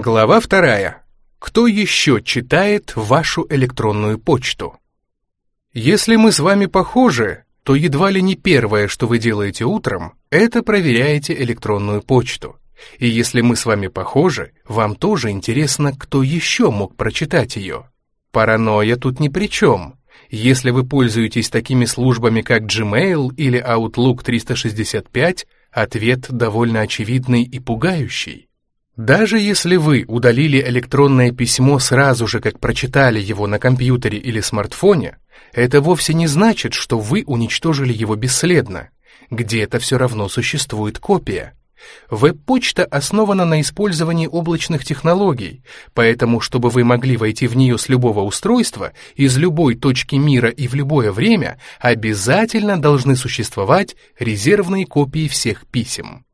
Глава вторая. Кто еще читает вашу электронную почту? Если мы с вами похожи, то едва ли не первое, что вы делаете утром, это проверяете электронную почту. И если мы с вами похожи, вам тоже интересно, кто еще мог прочитать ее. Паранойя тут ни при чем. Если вы пользуетесь такими службами, как Gmail или Outlook 365, ответ довольно очевидный и пугающий. Даже если вы удалили электронное письмо сразу же, как прочитали его на компьютере или смартфоне, это вовсе не значит, что вы уничтожили его бесследно. Где-то все равно существует копия. Веб-почта основана на использовании облачных технологий, поэтому, чтобы вы могли войти в нее с любого устройства, из любой точки мира и в любое время, обязательно должны существовать резервные копии всех писем.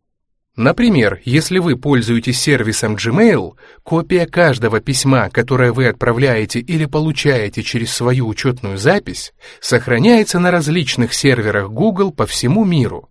Например, если вы пользуетесь сервисом Gmail, копия каждого письма, которое вы отправляете или получаете через свою учетную запись, сохраняется на различных серверах Google по всему миру.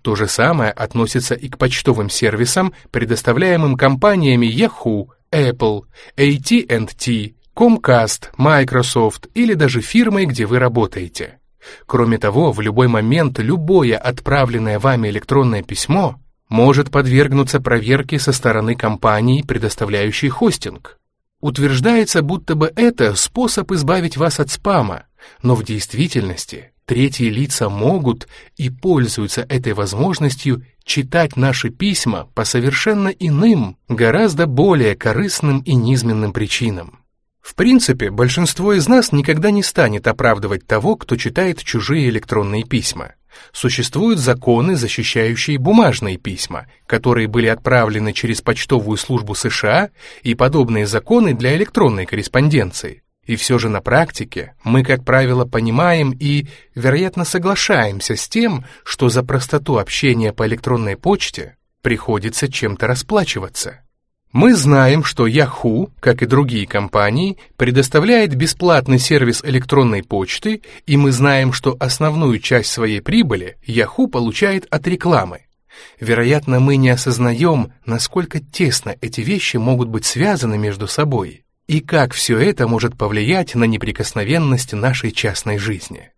То же самое относится и к почтовым сервисам, предоставляемым компаниями Yahoo, Apple, AT&T, Comcast, Microsoft или даже фирмой, где вы работаете. Кроме того, в любой момент любое отправленное вами электронное письмо может подвергнуться проверке со стороны компании, предоставляющей хостинг. Утверждается, будто бы это способ избавить вас от спама, но в действительности третьи лица могут и пользуются этой возможностью читать наши письма по совершенно иным, гораздо более корыстным и низменным причинам. В принципе, большинство из нас никогда не станет оправдывать того, кто читает чужие электронные письма. Существуют законы, защищающие бумажные письма, которые были отправлены через почтовую службу США, и подобные законы для электронной корреспонденции. И все же на практике мы, как правило, понимаем и, вероятно, соглашаемся с тем, что за простоту общения по электронной почте приходится чем-то расплачиваться. Мы знаем, что Yahoo, как и другие компании, предоставляет бесплатный сервис электронной почты, и мы знаем, что основную часть своей прибыли Yahoo получает от рекламы. Вероятно, мы не осознаем, насколько тесно эти вещи могут быть связаны между собой, и как все это может повлиять на неприкосновенность нашей частной жизни.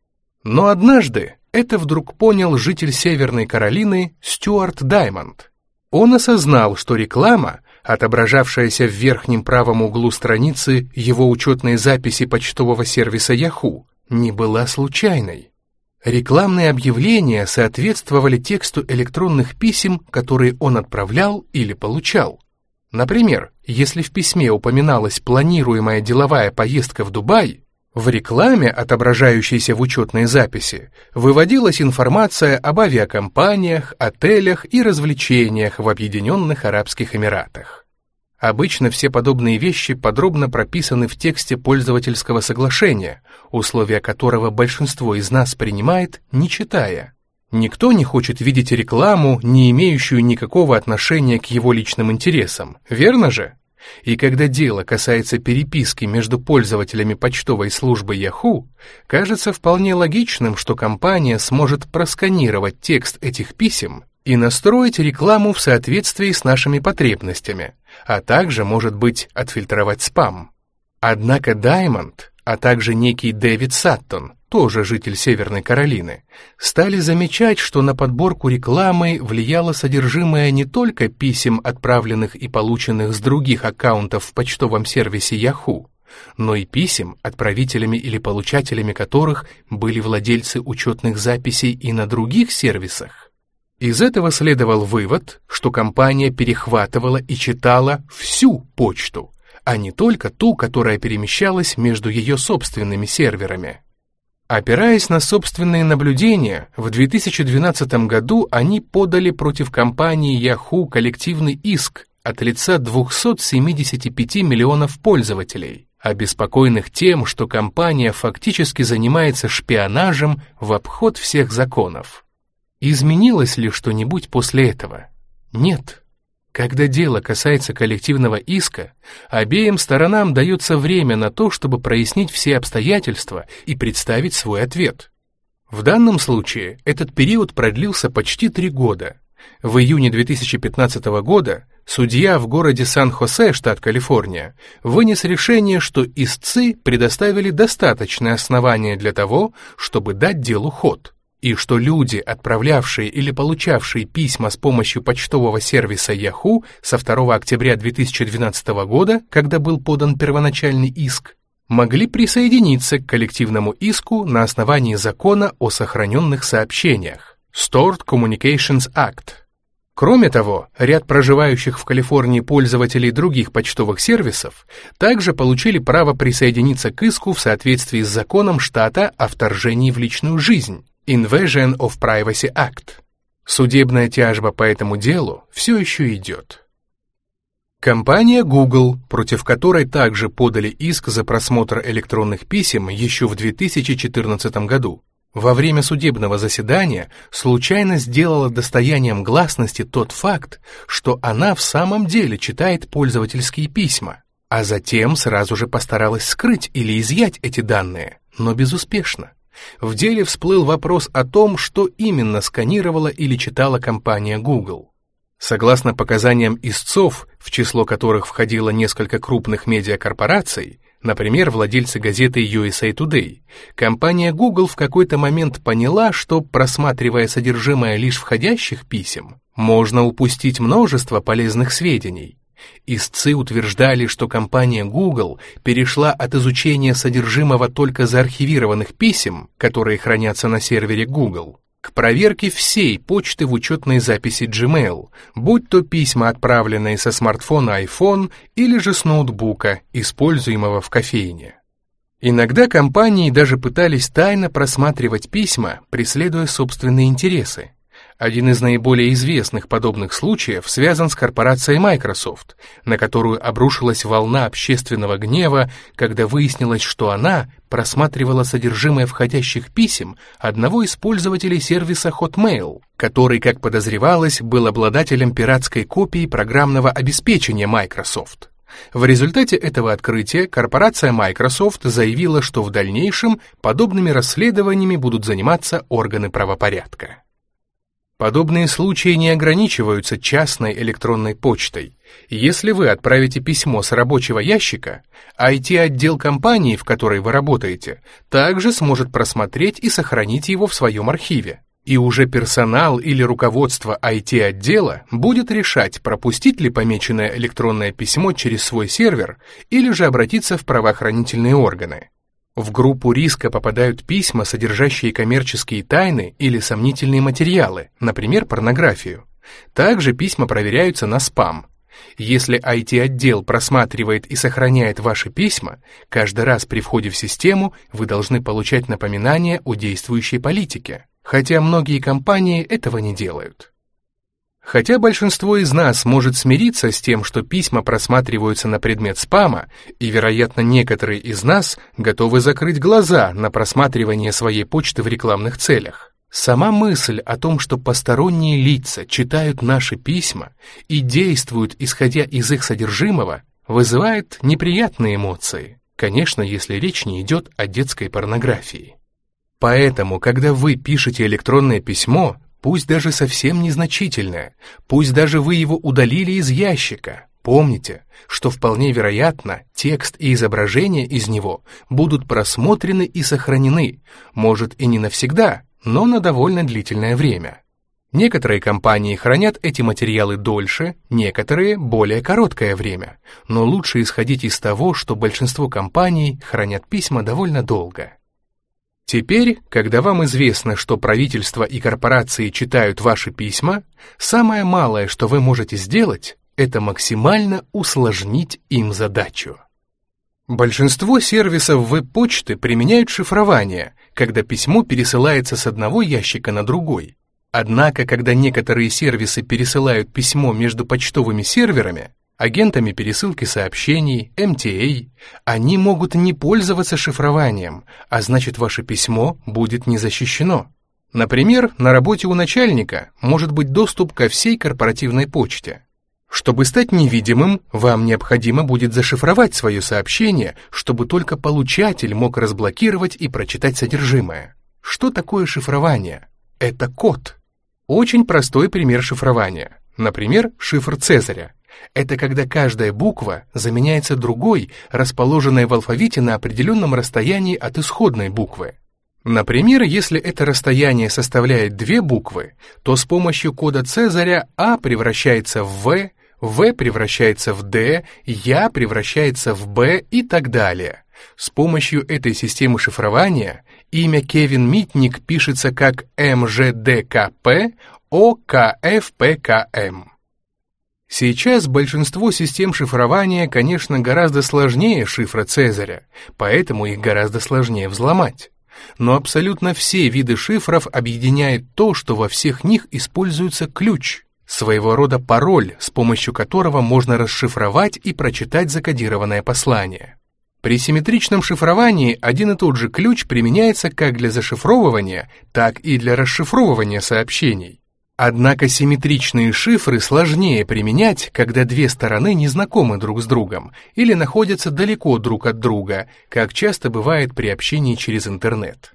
Но однажды это вдруг понял житель Северной Каролины Стюарт Даймонд. Он осознал, что реклама отображавшаяся в верхнем правом углу страницы его учетной записи почтового сервиса Yahoo, не была случайной. Рекламные объявления соответствовали тексту электронных писем, которые он отправлял или получал. Например, если в письме упоминалась планируемая деловая поездка в Дубай, в рекламе, отображающейся в учетной записи, выводилась информация об авиакомпаниях, отелях и развлечениях в Объединенных Арабских Эмиратах. Обычно все подобные вещи подробно прописаны в тексте пользовательского соглашения, условия которого большинство из нас принимает, не читая. Никто не хочет видеть рекламу, не имеющую никакого отношения к его личным интересам, верно же? И когда дело касается переписки между пользователями почтовой службы Yahoo, кажется вполне логичным, что компания сможет просканировать текст этих писем и настроить рекламу в соответствии с нашими потребностями, а также, может быть, отфильтровать спам. Однако Diamond, а также некий Дэвид Саттон, тоже житель Северной Каролины, стали замечать, что на подборку рекламы влияло содержимое не только писем, отправленных и полученных с других аккаунтов в почтовом сервисе Yahoo, но и писем, отправителями или получателями которых были владельцы учетных записей и на других сервисах. Из этого следовал вывод, что компания перехватывала и читала всю почту, а не только ту, которая перемещалась между ее собственными серверами. Опираясь на собственные наблюдения, в 2012 году они подали против компании Yahoo коллективный иск от лица 275 миллионов пользователей, обеспокоенных тем, что компания фактически занимается шпионажем в обход всех законов. Изменилось ли что-нибудь после этого? Нет. Когда дело касается коллективного иска, обеим сторонам дается время на то, чтобы прояснить все обстоятельства и представить свой ответ. В данном случае этот период продлился почти три года. В июне 2015 года Судья в городе Сан-Хосе, штат Калифорния, вынес решение, что истцы предоставили достаточное основание для того, чтобы дать делу ход, и что люди, отправлявшие или получавшие письма с помощью почтового сервиса Yahoo со 2 октября 2012 года, когда был подан первоначальный иск, могли присоединиться к коллективному иску на основании закона о сохраненных сообщениях Stored Communications Act – Кроме того, ряд проживающих в Калифорнии пользователей других почтовых сервисов также получили право присоединиться к иску в соответствии с законом штата о вторжении в личную жизнь Invasion of Privacy Act. Судебная тяжба по этому делу все еще идет. Компания Google, против которой также подали иск за просмотр электронных писем еще в 2014 году, во время судебного заседания случайно сделала достоянием гласности тот факт, что она в самом деле читает пользовательские письма, а затем сразу же постаралась скрыть или изъять эти данные, но безуспешно. В деле всплыл вопрос о том, что именно сканировала или читала компания Google. Согласно показаниям истцов, в число которых входило несколько крупных медиакорпораций, Например, владельцы газеты USA Today. Компания Google в какой-то момент поняла, что, просматривая содержимое лишь входящих писем, можно упустить множество полезных сведений. Истцы утверждали, что компания Google перешла от изучения содержимого только заархивированных писем, которые хранятся на сервере Google, к проверке всей почты в учетной записи Gmail, будь то письма, отправленные со смартфона iPhone или же с ноутбука, используемого в кофейне. Иногда компании даже пытались тайно просматривать письма, преследуя собственные интересы. Один из наиболее известных подобных случаев связан с корпорацией Microsoft, на которую обрушилась волна общественного гнева, когда выяснилось, что она просматривала содержимое входящих писем одного из пользователей сервиса Hotmail, который, как подозревалось, был обладателем пиратской копии программного обеспечения Microsoft. В результате этого открытия корпорация Microsoft заявила, что в дальнейшем подобными расследованиями будут заниматься органы правопорядка. Подобные случаи не ограничиваются частной электронной почтой. Если вы отправите письмо с рабочего ящика, IT-отдел компании, в которой вы работаете, также сможет просмотреть и сохранить его в своем архиве. И уже персонал или руководство IT-отдела будет решать, пропустить ли помеченное электронное письмо через свой сервер или же обратиться в правоохранительные органы. В группу риска попадают письма, содержащие коммерческие тайны или сомнительные материалы, например, порнографию. Также письма проверяются на спам. Если IT-отдел просматривает и сохраняет ваши письма, каждый раз при входе в систему вы должны получать напоминание о действующей политике, хотя многие компании этого не делают. Хотя большинство из нас может смириться с тем, что письма просматриваются на предмет спама, и, вероятно, некоторые из нас готовы закрыть глаза на просматривание своей почты в рекламных целях. Сама мысль о том, что посторонние лица читают наши письма и действуют, исходя из их содержимого, вызывает неприятные эмоции, конечно, если речь не идет о детской порнографии. Поэтому, когда вы пишете электронное письмо, пусть даже совсем незначительное, пусть даже вы его удалили из ящика, помните, что вполне вероятно текст и изображение из него будут просмотрены и сохранены, может и не навсегда, но на довольно длительное время. Некоторые компании хранят эти материалы дольше, некоторые — более короткое время, но лучше исходить из того, что большинство компаний хранят письма довольно долго. Теперь, когда вам известно, что правительство и корпорации читают ваши письма, самое малое, что вы можете сделать, это максимально усложнить им задачу. Большинство сервисов веб-почты применяют шифрование, когда письмо пересылается с одного ящика на другой. Однако, когда некоторые сервисы пересылают письмо между почтовыми серверами, агентами пересылки сообщений, MTA, они могут не пользоваться шифрованием, а значит ваше письмо будет не защищено. Например, на работе у начальника может быть доступ ко всей корпоративной почте. Чтобы стать невидимым, вам необходимо будет зашифровать свое сообщение, чтобы только получатель мог разблокировать и прочитать содержимое. Что такое шифрование? Это код. Очень простой пример шифрования. Например, шифр Цезаря. Это когда каждая буква заменяется другой, расположенной в алфавите на определенном расстоянии от исходной буквы. Например, если это расстояние составляет две буквы, то с помощью кода Цезаря А превращается в В, В превращается в Д, Я превращается в Б и так далее. С помощью этой системы шифрования имя Кевин Митник пишется как МЖДКП ОКФПКМ. Сейчас большинство систем шифрования, конечно, гораздо сложнее шифра Цезаря, поэтому их гораздо сложнее взломать. Но абсолютно все виды шифров объединяет то, что во всех них используется ключ, своего рода пароль, с помощью которого можно расшифровать и прочитать закодированное послание. При симметричном шифровании один и тот же ключ применяется как для зашифровывания, так и для расшифровывания сообщений. Однако симметричные шифры сложнее применять, когда две стороны не знакомы друг с другом или находятся далеко друг от друга, как часто бывает при общении через интернет.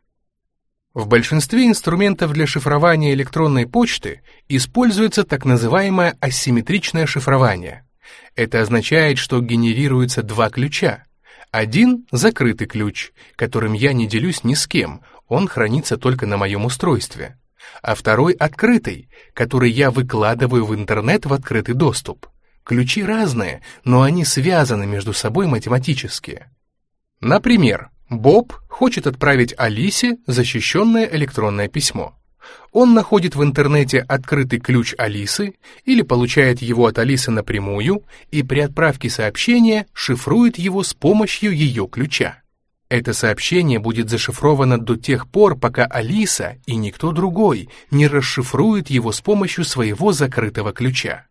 В большинстве инструментов для шифрования электронной почты используется так называемое асимметричное шифрование. Это означает, что генерируются два ключа. Один — закрытый ключ, которым я не делюсь ни с кем, он хранится только на моем устройстве а второй открытый, который я выкладываю в интернет в открытый доступ. Ключи разные, но они связаны между собой математически. Например, Боб хочет отправить Алисе защищенное электронное письмо. Он находит в интернете открытый ключ Алисы или получает его от Алисы напрямую и при отправке сообщения шифрует его с помощью ее ключа. Это сообщение будет зашифровано до тех пор, пока Алиса и никто другой не расшифрует его с помощью своего закрытого ключа.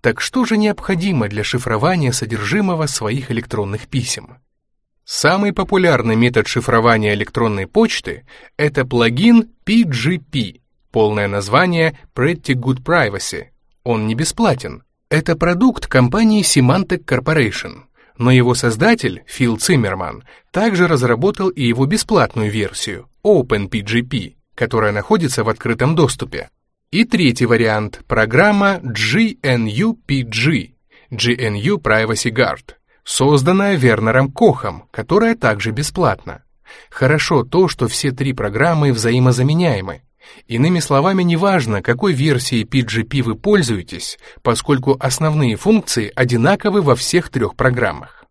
Так что же необходимо для шифрования содержимого своих электронных писем? Самый популярный метод шифрования электронной почты — это плагин PGP, полное название Pretty Good Privacy. Он не бесплатен. Это продукт компании Symantec Corporation — но его создатель, Фил Циммерман, также разработал и его бесплатную версию, OpenPGP, которая находится в открытом доступе. И третий вариант — программа GNU-PG, GNU Privacy Guard, созданная Вернером Кохом, которая также бесплатна. Хорошо то, что все три программы взаимозаменяемы. Иными словами, неважно, какой версией PGP вы пользуетесь, поскольку основные функции одинаковы во всех трех программах.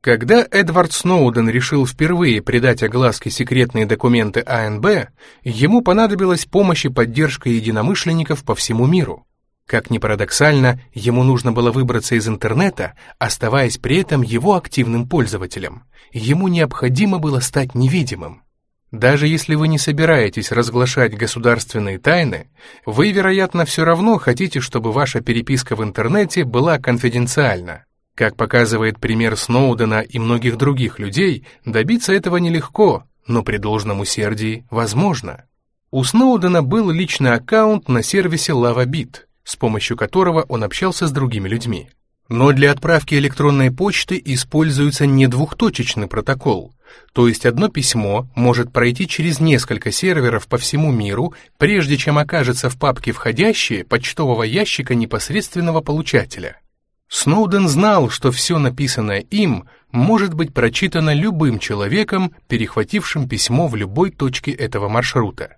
Когда Эдвард Сноуден решил впервые придать огласке секретные документы АНБ, ему понадобилась помощь и поддержка единомышленников по всему миру. Как ни парадоксально, ему нужно было выбраться из интернета, оставаясь при этом его активным пользователем. Ему необходимо было стать невидимым. Даже если вы не собираетесь разглашать государственные тайны, вы, вероятно, все равно хотите, чтобы ваша переписка в интернете была конфиденциальна. Как показывает пример Сноудена и многих других людей, добиться этого нелегко, но при должном усердии возможно. У Сноудена был личный аккаунт на сервисе LavaBit, с помощью которого он общался с другими людьми. Но для отправки электронной почты используется не двухточечный протокол, то есть одно письмо может пройти через несколько серверов по всему миру, прежде чем окажется в папке «Входящие» почтового ящика непосредственного получателя. Сноуден знал, что все написанное им может быть прочитано любым человеком, перехватившим письмо в любой точке этого маршрута.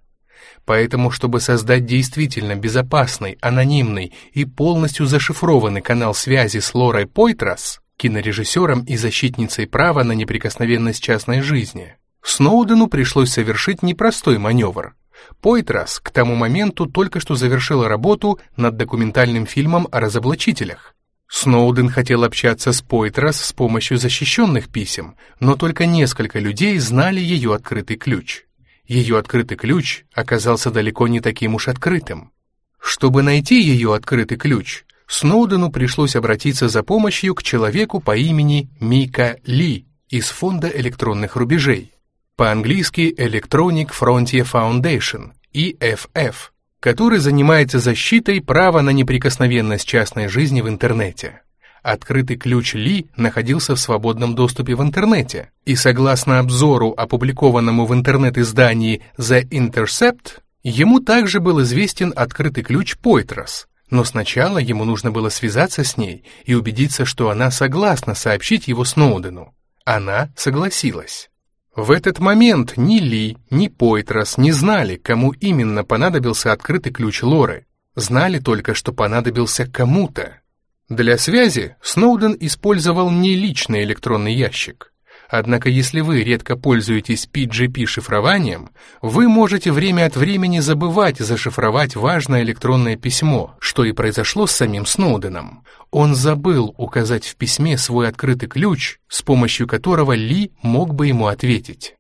Поэтому, чтобы создать действительно безопасный, анонимный и полностью зашифрованный канал связи с Лорой Пойтрас, кинорежиссером и защитницей права на неприкосновенность частной жизни, Сноудену пришлось совершить непростой маневр. Пойтрас к тому моменту только что завершила работу над документальным фильмом о разоблачителях. Сноуден хотел общаться с Пойтрас с помощью защищенных писем, но только несколько людей знали ее открытый ключ ее открытый ключ оказался далеко не таким уж открытым. Чтобы найти ее открытый ключ, Сноудену пришлось обратиться за помощью к человеку по имени Мика Ли из Фонда электронных рубежей, по-английски Electronic Frontier Foundation, EFF, который занимается защитой права на неприкосновенность частной жизни в интернете. Открытый ключ Ли находился в свободном доступе в интернете, и согласно обзору, опубликованному в интернет-издании The Intercept, ему также был известен открытый ключ Poitras, Но сначала ему нужно было связаться с ней и убедиться, что она согласна сообщить его Сноудену. Она согласилась. В этот момент ни Ли, ни Пойтрос не знали, кому именно понадобился открытый ключ Лоры. Знали только, что понадобился кому-то. Для связи Сноуден использовал не личный электронный ящик. Однако если вы редко пользуетесь PGP-шифрованием, вы можете время от времени забывать зашифровать важное электронное письмо, что и произошло с самим Сноуденом. Он забыл указать в письме свой открытый ключ, с помощью которого Ли мог бы ему ответить.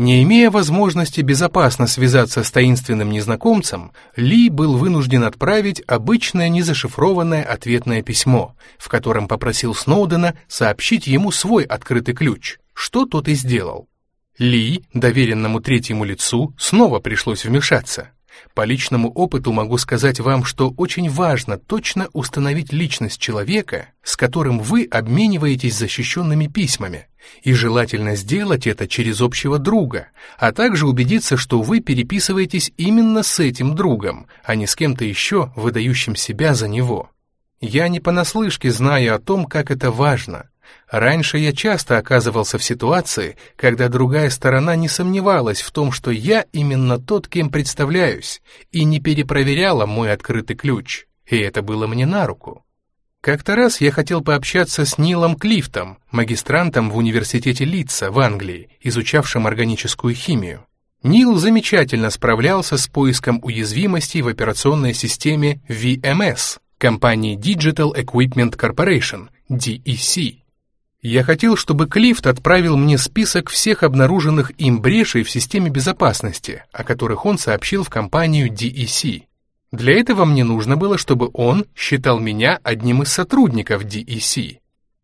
Не имея возможности безопасно связаться с таинственным незнакомцем, Ли был вынужден отправить обычное незашифрованное ответное письмо, в котором попросил Сноудена сообщить ему свой открытый ключ, что тот и сделал. Ли, доверенному третьему лицу, снова пришлось вмешаться. По личному опыту могу сказать вам, что очень важно точно установить личность человека, с которым вы обмениваетесь защищенными письмами, и желательно сделать это через общего друга, а также убедиться, что вы переписываетесь именно с этим другом, а не с кем-то еще, выдающим себя за него. Я не понаслышке знаю о том, как это важно, Раньше я часто оказывался в ситуации, когда другая сторона не сомневалась в том, что я именно тот, кем представляюсь, и не перепроверяла мой открытый ключ, и это было мне на руку. Как-то раз я хотел пообщаться с Нилом Клифтом, магистрантом в университете Литца в Англии, изучавшим органическую химию. Нил замечательно справлялся с поиском уязвимостей в операционной системе VMS компании Digital Equipment Corporation, DEC. Я хотел, чтобы Клифт отправил мне список всех обнаруженных им брешей в системе безопасности, о которых он сообщил в компанию DEC. Для этого мне нужно было, чтобы он считал меня одним из сотрудников DEC.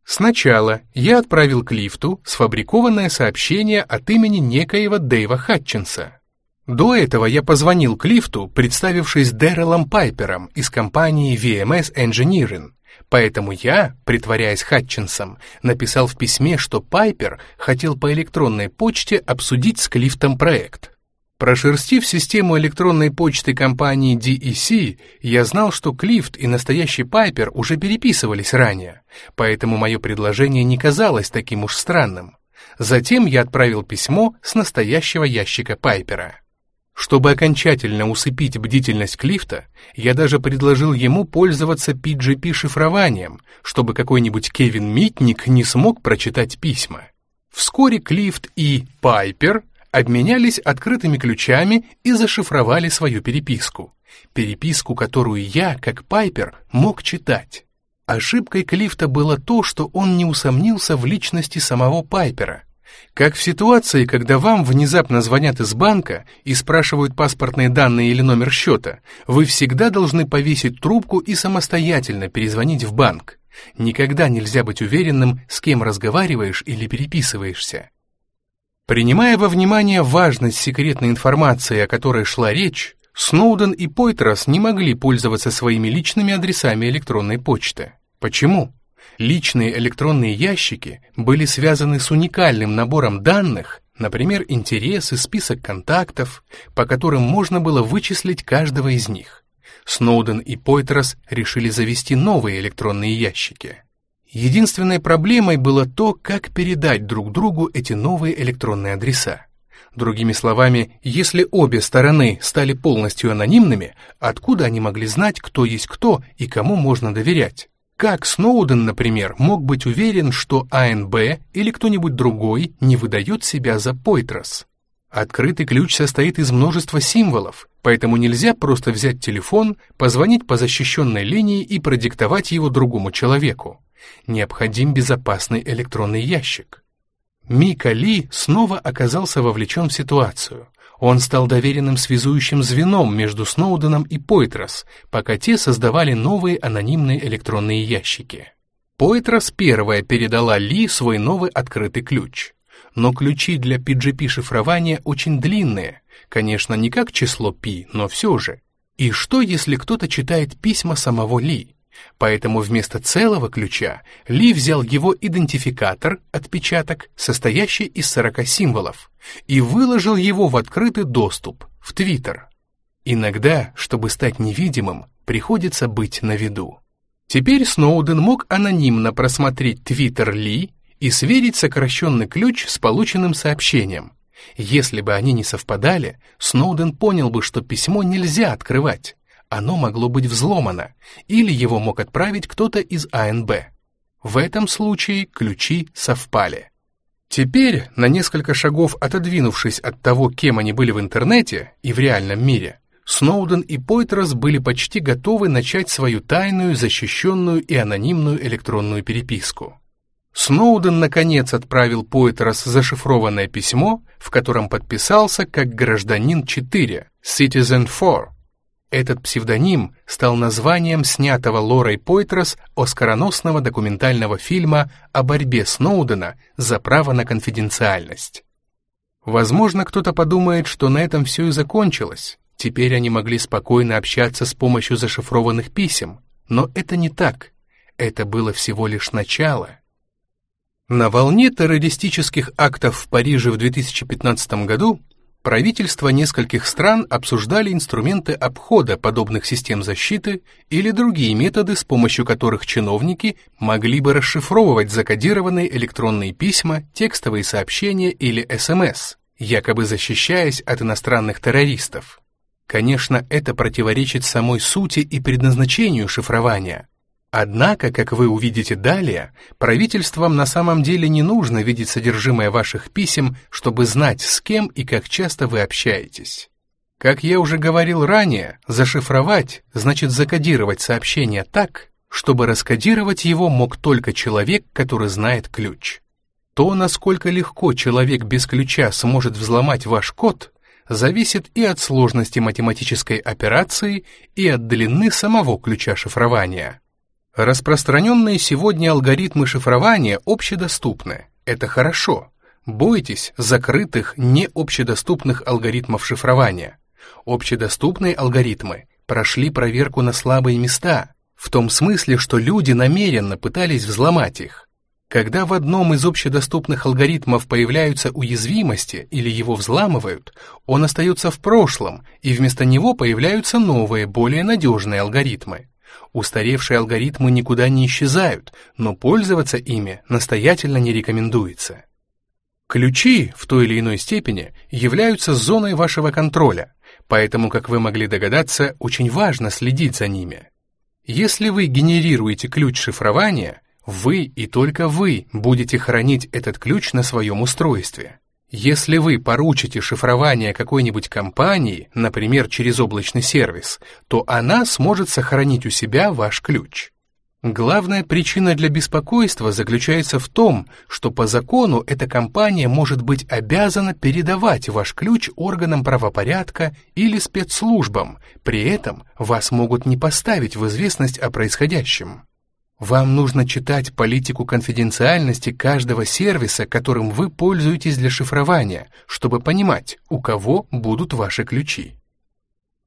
Сначала я отправил Клифту сфабрикованное сообщение от имени некоего Дэйва Хатчинса. До этого я позвонил Клифту, представившись Дэрелом Пайпером из компании VMS Engineering, Поэтому я, притворяясь Хатчинсом, написал в письме, что Пайпер хотел по электронной почте обсудить с Клифтом проект. Прошерстив систему электронной почты компании DEC, я знал, что Клифт и настоящий Пайпер уже переписывались ранее, поэтому мое предложение не казалось таким уж странным. Затем я отправил письмо с настоящего ящика Пайпера. Чтобы окончательно усыпить бдительность Клифта, я даже предложил ему пользоваться PGP-шифрованием, чтобы какой-нибудь Кевин Митник не смог прочитать письма. Вскоре Клифт и Пайпер обменялись открытыми ключами и зашифровали свою переписку. Переписку, которую я, как Пайпер, мог читать. Ошибкой Клифта было то, что он не усомнился в личности самого Пайпера, как в ситуации, когда вам внезапно звонят из банка и спрашивают паспортные данные или номер счета, вы всегда должны повесить трубку и самостоятельно перезвонить в банк. Никогда нельзя быть уверенным, с кем разговариваешь или переписываешься. Принимая во внимание важность секретной информации, о которой шла речь, Сноуден и Пойтрос не могли пользоваться своими личными адресами электронной почты. Почему? Личные электронные ящики были связаны с уникальным набором данных, например, интересы, список контактов, по которым можно было вычислить каждого из них. Сноуден и Пойтрос решили завести новые электронные ящики. Единственной проблемой было то, как передать друг другу эти новые электронные адреса. Другими словами, если обе стороны стали полностью анонимными, откуда они могли знать, кто есть кто и кому можно доверять? Как Сноуден, например, мог быть уверен, что АНБ или кто-нибудь другой не выдает себя за Пойтрос? Открытый ключ состоит из множества символов, поэтому нельзя просто взять телефон, позвонить по защищенной линии и продиктовать его другому человеку. Необходим безопасный электронный ящик. Мика Ли снова оказался вовлечен в ситуацию. Он стал доверенным связующим звеном между Сноуденом и Пойтрос, пока те создавали новые анонимные электронные ящики. Пойтрос первая передала Ли свой новый открытый ключ. Но ключи для PGP-шифрования очень длинные, конечно, не как число π, но все же. И что, если кто-то читает письма самого Ли? Поэтому вместо целого ключа Ли взял его идентификатор, отпечаток, состоящий из 40 символов, и выложил его в открытый доступ, в Твиттер. Иногда, чтобы стать невидимым, приходится быть на виду. Теперь Сноуден мог анонимно просмотреть твиттер Ли и сверить сокращенный ключ с полученным сообщением. Если бы они не совпадали, Сноуден понял бы, что письмо нельзя открывать. Оно могло быть взломано, или его мог отправить кто-то из АНБ. В этом случае ключи совпали. Теперь, на несколько шагов отодвинувшись от того, кем они были в интернете и в реальном мире, Сноуден и Пойтрос были почти готовы начать свою тайную, защищенную и анонимную электронную переписку. Сноуден, наконец, отправил Пойтерс зашифрованное письмо, в котором подписался как гражданин 4, Citizen 4. Этот псевдоним стал названием снятого Лорой Пойтрос оскароносного документального фильма о борьбе Сноудена за право на конфиденциальность. Возможно, кто-то подумает, что на этом все и закончилось. Теперь они могли спокойно общаться с помощью зашифрованных писем. Но это не так. Это было всего лишь начало. На волне террористических актов в Париже в 2015 году правительства нескольких стран обсуждали инструменты обхода подобных систем защиты или другие методы, с помощью которых чиновники могли бы расшифровывать закодированные электронные письма, текстовые сообщения или СМС, якобы защищаясь от иностранных террористов. Конечно, это противоречит самой сути и предназначению шифрования, Однако, как вы увидите далее, правительствам на самом деле не нужно видеть содержимое ваших писем, чтобы знать, с кем и как часто вы общаетесь. Как я уже говорил ранее, зашифровать значит закодировать сообщение так, чтобы раскодировать его мог только человек, который знает ключ. То, насколько легко человек без ключа сможет взломать ваш код, зависит и от сложности математической операции, и от длины самого ключа шифрования. Распространенные сегодня алгоритмы шифрования общедоступны. Это хорошо. Бойтесь закрытых, необщедоступных алгоритмов шифрования. Общедоступные алгоритмы прошли проверку на слабые места, в том смысле, что люди намеренно пытались взломать их. Когда в одном из общедоступных алгоритмов появляются уязвимости или его взламывают, он остается в прошлом, и вместо него появляются новые, более надежные алгоритмы. Устаревшие алгоритмы никуда не исчезают, но пользоваться ими настоятельно не рекомендуется. Ключи в той или иной степени являются зоной вашего контроля, поэтому, как вы могли догадаться, очень важно следить за ними. Если вы генерируете ключ шифрования, вы и только вы будете хранить этот ключ на своем устройстве. Если вы поручите шифрование какой-нибудь компании, например, через облачный сервис, то она сможет сохранить у себя ваш ключ. Главная причина для беспокойства заключается в том, что по закону эта компания может быть обязана передавать ваш ключ органам правопорядка или спецслужбам, при этом вас могут не поставить в известность о происходящем. Вам нужно читать политику конфиденциальности каждого сервиса, которым вы пользуетесь для шифрования, чтобы понимать, у кого будут ваши ключи.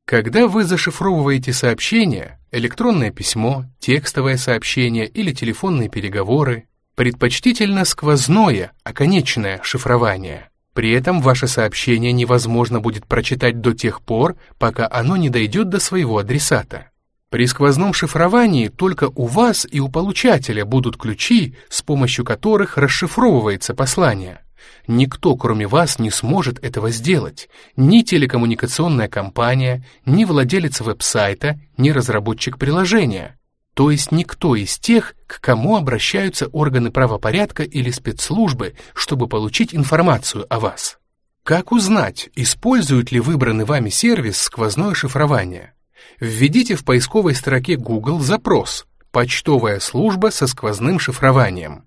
Когда вы зашифровываете сообщение, электронное письмо, текстовое сообщение или телефонные переговоры, предпочтительно сквозное, оконечное шифрование. При этом ваше сообщение невозможно будет прочитать до тех пор, пока оно не дойдет до своего адресата. При сквозном шифровании только у вас и у получателя будут ключи, с помощью которых расшифровывается послание. Никто, кроме вас, не сможет этого сделать. Ни телекоммуникационная компания, ни владелец веб-сайта, ни разработчик приложения. То есть никто из тех, к кому обращаются органы правопорядка или спецслужбы, чтобы получить информацию о вас. Как узнать, использует ли выбранный вами сервис сквозное шифрование? Введите в поисковой строке Google запрос «Почтовая служба со сквозным шифрованием».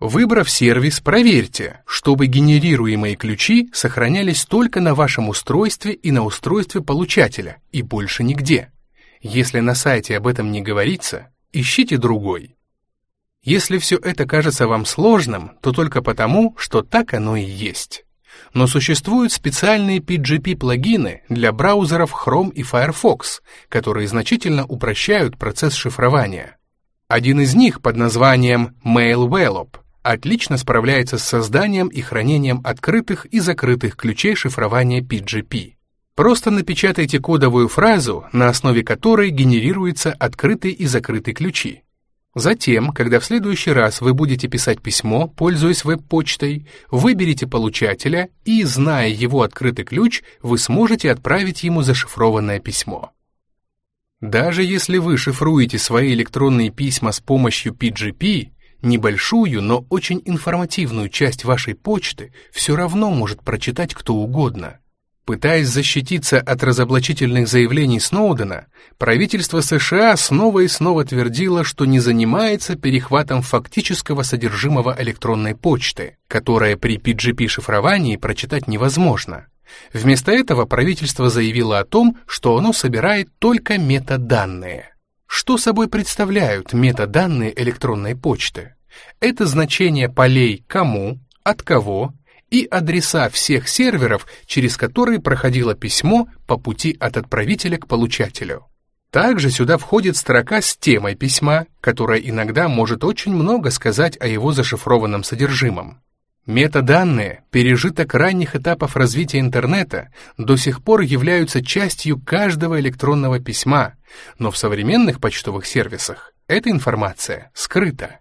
Выбрав сервис, проверьте, чтобы генерируемые ключи сохранялись только на вашем устройстве и на устройстве получателя, и больше нигде. Если на сайте об этом не говорится, ищите другой. Если все это кажется вам сложным, то только потому, что так оно и есть но существуют специальные PGP-плагины для браузеров Chrome и Firefox, которые значительно упрощают процесс шифрования. Один из них под названием MailVelop отлично справляется с созданием и хранением открытых и закрытых ключей шифрования PGP. Просто напечатайте кодовую фразу, на основе которой генерируются открытые и закрытые ключи. Затем, когда в следующий раз вы будете писать письмо, пользуясь веб-почтой, выберите получателя и, зная его открытый ключ, вы сможете отправить ему зашифрованное письмо. Даже если вы шифруете свои электронные письма с помощью PGP, небольшую, но очень информативную часть вашей почты все равно может прочитать кто угодно. Пытаясь защититься от разоблачительных заявлений Сноудена, правительство США снова и снова твердило, что не занимается перехватом фактического содержимого электронной почты, которое при PGP-шифровании прочитать невозможно. Вместо этого правительство заявило о том, что оно собирает только метаданные. Что собой представляют метаданные электронной почты? Это значение полей «кому», «от кого», и адреса всех серверов, через которые проходило письмо по пути от отправителя к получателю. Также сюда входит строка с темой письма, которая иногда может очень много сказать о его зашифрованном содержимом. Метаданные, пережиток ранних этапов развития интернета, до сих пор являются частью каждого электронного письма, но в современных почтовых сервисах эта информация скрыта.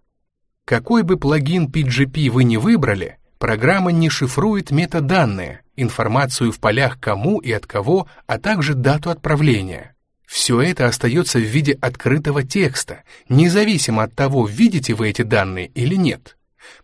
Какой бы плагин PGP вы ни выбрали, Программа не шифрует метаданные, информацию в полях кому и от кого, а также дату отправления. Все это остается в виде открытого текста, независимо от того, видите вы эти данные или нет.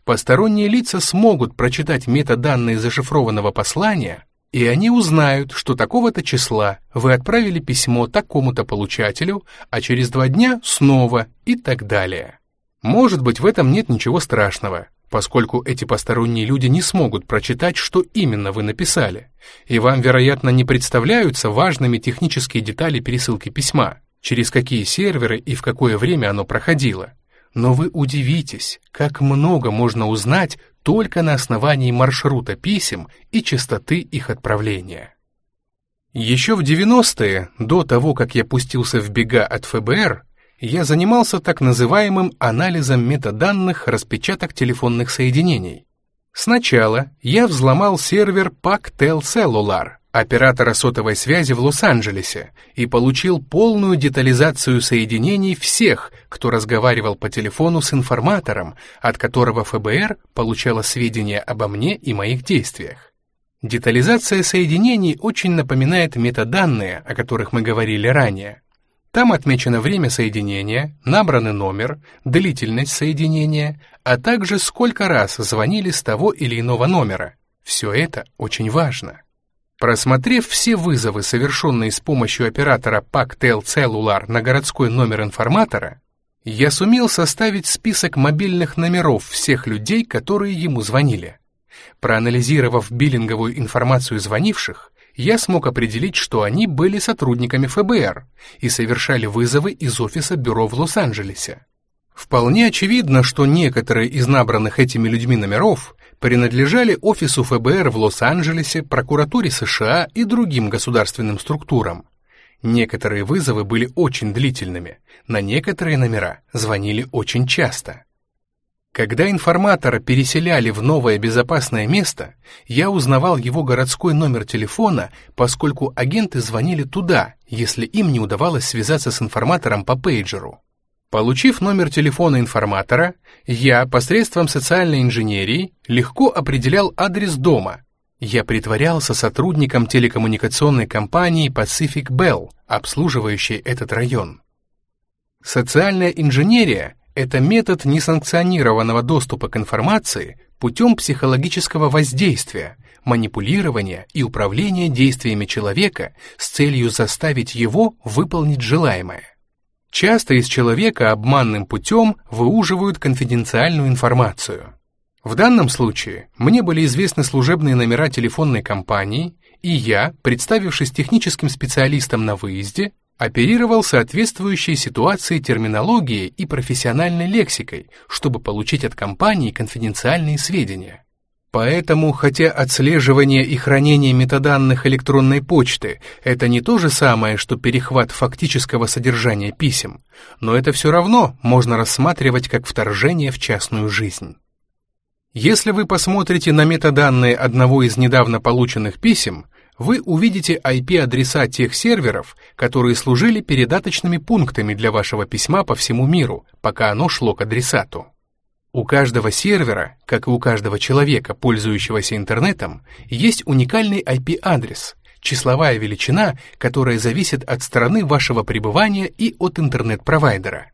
Посторонние лица смогут прочитать метаданные зашифрованного послания, и они узнают, что такого-то числа вы отправили письмо такому-то получателю, а через два дня снова и так далее. Может быть, в этом нет ничего страшного поскольку эти посторонние люди не смогут прочитать, что именно вы написали, и вам, вероятно, не представляются важными технические детали пересылки письма, через какие серверы и в какое время оно проходило. Но вы удивитесь, как много можно узнать только на основании маршрута писем и частоты их отправления. Еще в 90-е, до того, как я пустился в бега от ФБР, я занимался так называемым анализом метаданных распечаток телефонных соединений. Сначала я взломал сервер Pactel Cellular, оператора сотовой связи в Лос-Анджелесе, и получил полную детализацию соединений всех, кто разговаривал по телефону с информатором, от которого ФБР получало сведения обо мне и моих действиях. Детализация соединений очень напоминает метаданные, о которых мы говорили ранее. Там отмечено время соединения, набранный номер, длительность соединения, а также сколько раз звонили с того или иного номера. Все это очень важно. Просмотрев все вызовы, совершенные с помощью оператора Pactel Cellular на городской номер информатора, я сумел составить список мобильных номеров всех людей, которые ему звонили. Проанализировав биллинговую информацию звонивших, я смог определить, что они были сотрудниками ФБР и совершали вызовы из офиса бюро в Лос-Анджелесе. Вполне очевидно, что некоторые из набранных этими людьми номеров принадлежали офису ФБР в Лос-Анджелесе, прокуратуре США и другим государственным структурам. Некоторые вызовы были очень длительными, на некоторые номера звонили очень часто. Когда информатора переселяли в новое безопасное место, я узнавал его городской номер телефона, поскольку агенты звонили туда, если им не удавалось связаться с информатором по пейджеру. Получив номер телефона информатора, я посредством социальной инженерии легко определял адрес дома. Я притворялся сотрудником телекоммуникационной компании Pacific Bell, обслуживающей этот район. Социальная инженерия это метод несанкционированного доступа к информации путем психологического воздействия, манипулирования и управления действиями человека с целью заставить его выполнить желаемое. Часто из человека обманным путем выуживают конфиденциальную информацию. В данном случае мне были известны служебные номера телефонной компании, и я, представившись техническим специалистом на выезде, оперировал соответствующей ситуации терминологией и профессиональной лексикой, чтобы получить от компании конфиденциальные сведения. Поэтому, хотя отслеживание и хранение метаданных электронной почты – это не то же самое, что перехват фактического содержания писем, но это все равно можно рассматривать как вторжение в частную жизнь. Если вы посмотрите на метаданные одного из недавно полученных писем, вы увидите IP-адреса тех серверов, которые служили передаточными пунктами для вашего письма по всему миру, пока оно шло к адресату. У каждого сервера, как и у каждого человека, пользующегося интернетом, есть уникальный IP-адрес, числовая величина, которая зависит от страны вашего пребывания и от интернет-провайдера.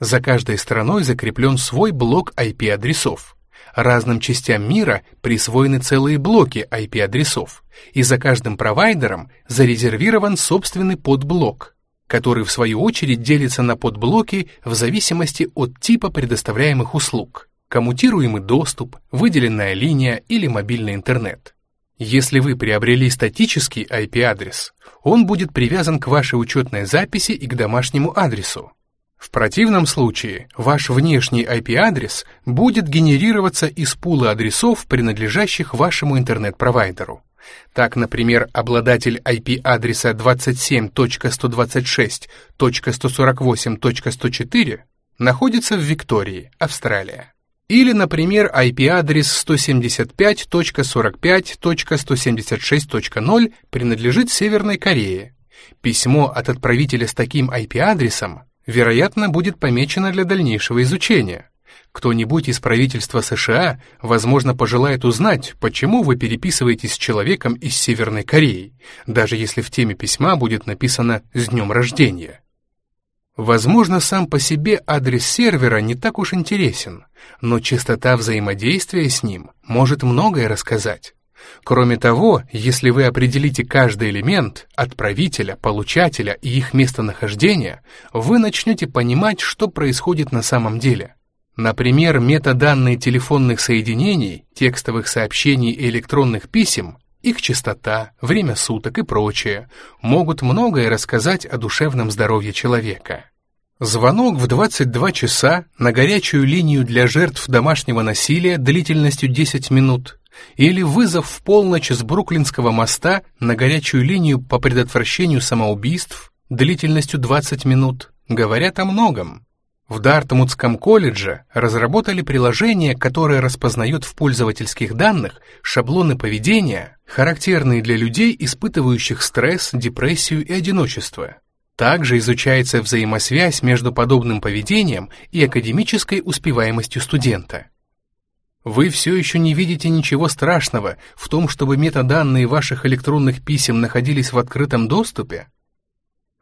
За каждой страной закреплен свой блок IP-адресов. Разным частям мира присвоены целые блоки IP-адресов, и за каждым провайдером зарезервирован собственный подблок, который в свою очередь делится на подблоки в зависимости от типа предоставляемых услуг, коммутируемый доступ, выделенная линия или мобильный интернет. Если вы приобрели статический IP-адрес, он будет привязан к вашей учетной записи и к домашнему адресу. В противном случае ваш внешний IP-адрес будет генерироваться из пула адресов, принадлежащих вашему интернет-провайдеру. Так, например, обладатель IP-адреса 27.126.148.104 находится в Виктории, Австралия. Или, например, IP-адрес 175.45.176.0 принадлежит Северной Корее. Письмо от отправителя с таким IP-адресом, вероятно, будет помечено для дальнейшего изучения. Кто-нибудь из правительства США, возможно, пожелает узнать, почему вы переписываетесь с человеком из Северной Кореи, даже если в теме письма будет написано «С днем рождения». Возможно, сам по себе адрес сервера не так уж интересен, но частота взаимодействия с ним может многое рассказать. Кроме того, если вы определите каждый элемент, отправителя, получателя и их местонахождение, вы начнете понимать, что происходит на самом деле. Например, метаданные телефонных соединений, текстовых сообщений и электронных писем, их частота, время суток и прочее, могут многое рассказать о душевном здоровье человека. Звонок в 22 часа на горячую линию для жертв домашнего насилия длительностью 10 минут или вызов в полночь с Бруклинского моста на горячую линию по предотвращению самоубийств длительностью 20 минут говорят о многом. В Дартмутском колледже разработали приложение, которое распознает в пользовательских данных шаблоны поведения, характерные для людей, испытывающих стресс, депрессию и одиночество. Также изучается взаимосвязь между подобным поведением и академической успеваемостью студента. Вы все еще не видите ничего страшного в том, чтобы метаданные ваших электронных писем находились в открытом доступе?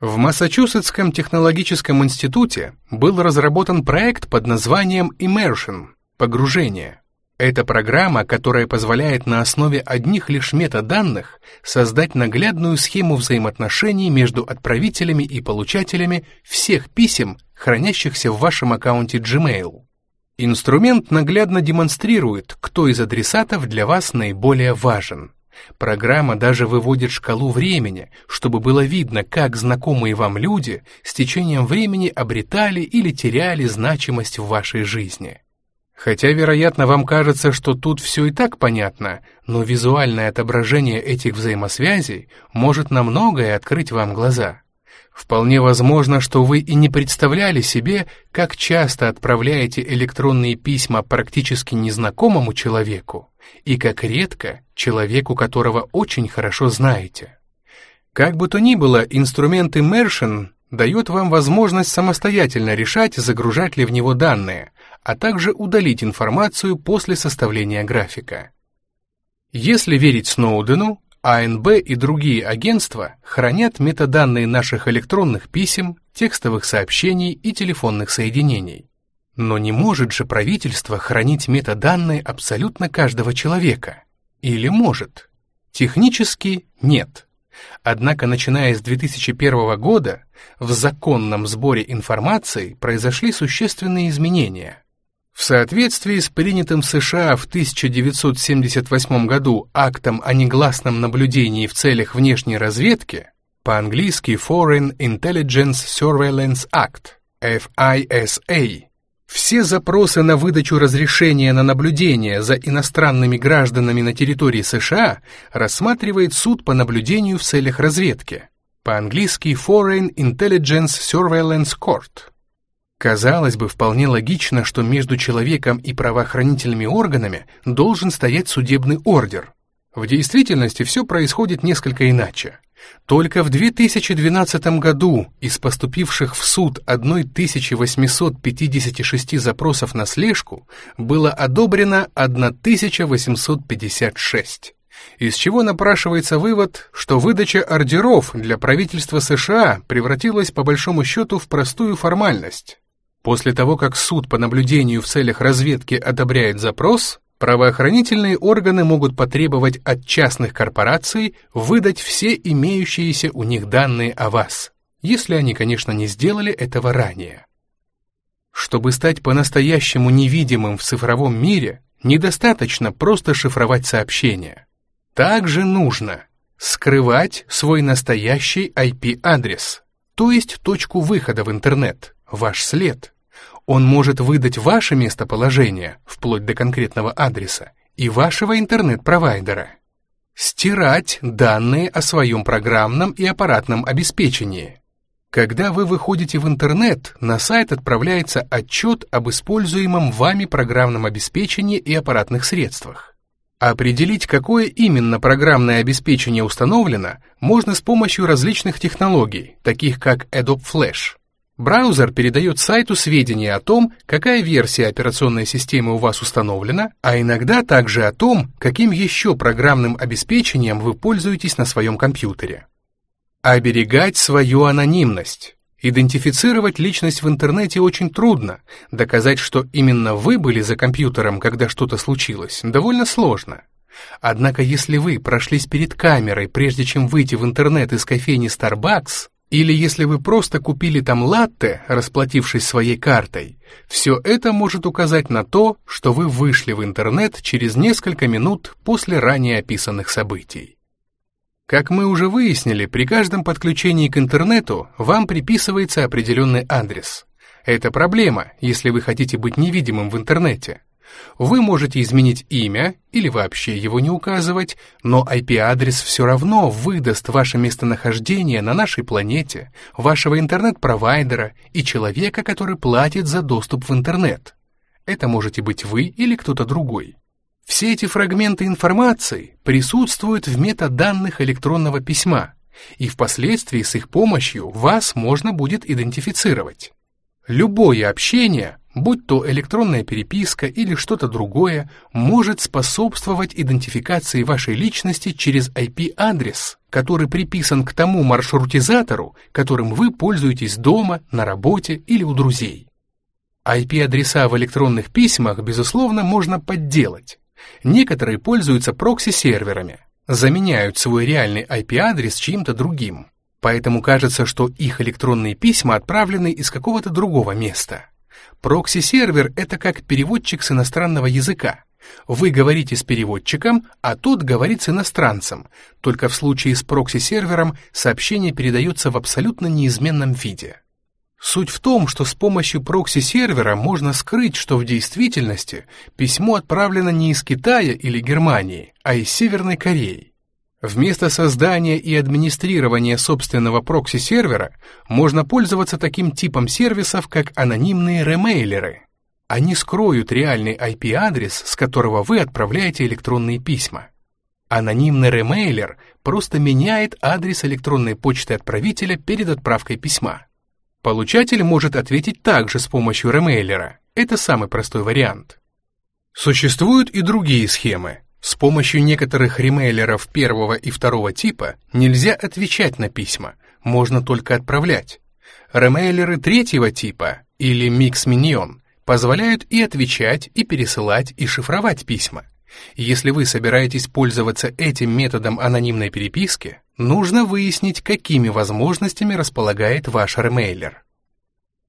В Массачусетском технологическом институте был разработан проект под названием Immersion – погружение. Это программа, которая позволяет на основе одних лишь метаданных создать наглядную схему взаимоотношений между отправителями и получателями всех писем, хранящихся в вашем аккаунте Gmail. Инструмент наглядно демонстрирует, кто из адресатов для вас наиболее важен. Программа даже выводит шкалу времени, чтобы было видно, как знакомые вам люди с течением времени обретали или теряли значимость в вашей жизни. Хотя, вероятно, вам кажется, что тут все и так понятно, но визуальное отображение этих взаимосвязей может на многое открыть вам глаза. Вполне возможно, что вы и не представляли себе, как часто отправляете электронные письма практически незнакомому человеку, и как редко человеку, которого очень хорошо знаете. Как бы то ни было, инструмент Immersion дает вам возможность самостоятельно решать, загружать ли в него данные, а также удалить информацию после составления графика. Если верить Сноудену, АНБ и другие агентства хранят метаданные наших электронных писем, текстовых сообщений и телефонных соединений. Но не может же правительство хранить метаданные абсолютно каждого человека. Или может? Технически нет. Однако, начиная с 2001 года, в законном сборе информации произошли существенные изменения. В соответствии с принятым США в 1978 году актом о негласном наблюдении в целях внешней разведки, по-английски Foreign Intelligence Surveillance Act, FISA, все запросы на выдачу разрешения на наблюдение за иностранными гражданами на территории США рассматривает суд по наблюдению в целях разведки, по-английски Foreign Intelligence Surveillance Court. Казалось бы, вполне логично, что между человеком и правоохранительными органами должен стоять судебный ордер. В действительности все происходит несколько иначе. Только в 2012 году из поступивших в суд 1856 запросов на слежку было одобрено 1856, из чего напрашивается вывод, что выдача ордеров для правительства США превратилась по большому счету в простую формальность. После того, как суд по наблюдению в целях разведки одобряет запрос, Правоохранительные органы могут потребовать от частных корпораций выдать все имеющиеся у них данные о вас, если они, конечно, не сделали этого ранее. Чтобы стать по-настоящему невидимым в цифровом мире, недостаточно просто шифровать сообщения. Также нужно скрывать свой настоящий IP-адрес, то есть точку выхода в интернет, ваш след, он может выдать ваше местоположение, вплоть до конкретного адреса, и вашего интернет-провайдера. Стирать данные о своем программном и аппаратном обеспечении. Когда вы выходите в интернет, на сайт отправляется отчет об используемом вами программном обеспечении и аппаратных средствах. Определить, какое именно программное обеспечение установлено, можно с помощью различных технологий, таких как Adobe Flash. Браузер передает сайту сведения о том, какая версия операционной системы у вас установлена, а иногда также о том, каким еще программным обеспечением вы пользуетесь на своем компьютере. Оберегать свою анонимность. Идентифицировать личность в интернете очень трудно. Доказать, что именно вы были за компьютером, когда что-то случилось, довольно сложно. Однако если вы прошлись перед камерой, прежде чем выйти в интернет из кофейни Starbucks, или если вы просто купили там латте, расплатившись своей картой, все это может указать на то, что вы вышли в интернет через несколько минут после ранее описанных событий. Как мы уже выяснили, при каждом подключении к интернету вам приписывается определенный адрес. Это проблема, если вы хотите быть невидимым в интернете. Вы можете изменить имя или вообще его не указывать, но IP-адрес все равно выдаст ваше местонахождение на нашей планете, вашего интернет-провайдера и человека, который платит за доступ в интернет. Это можете быть вы или кто-то другой. Все эти фрагменты информации присутствуют в метаданных электронного письма, и впоследствии с их помощью вас можно будет идентифицировать. Любое общение будь то электронная переписка или что-то другое, может способствовать идентификации вашей личности через IP-адрес, который приписан к тому маршрутизатору, которым вы пользуетесь дома, на работе или у друзей. IP-адреса в электронных письмах, безусловно, можно подделать. Некоторые пользуются прокси-серверами, заменяют свой реальный IP-адрес чьим-то другим. Поэтому кажется, что их электронные письма отправлены из какого-то другого места. Прокси-сервер — это как переводчик с иностранного языка. Вы говорите с переводчиком, а тот говорит с иностранцем, только в случае с прокси-сервером сообщение передается в абсолютно неизменном виде. Суть в том, что с помощью прокси-сервера можно скрыть, что в действительности письмо отправлено не из Китая или Германии, а из Северной Кореи. Вместо создания и администрирования собственного прокси-сервера можно пользоваться таким типом сервисов, как анонимные ремейлеры. Они скроют реальный IP-адрес, с которого вы отправляете электронные письма. Анонимный ремейлер просто меняет адрес электронной почты отправителя перед отправкой письма. Получатель может ответить также с помощью ремейлера. Это самый простой вариант. Существуют и другие схемы. С помощью некоторых ремейлеров первого и второго типа нельзя отвечать на письма, можно только отправлять. Ремейлеры третьего типа, или микс-миньон, позволяют и отвечать, и пересылать, и шифровать письма. Если вы собираетесь пользоваться этим методом анонимной переписки, нужно выяснить, какими возможностями располагает ваш ремейлер.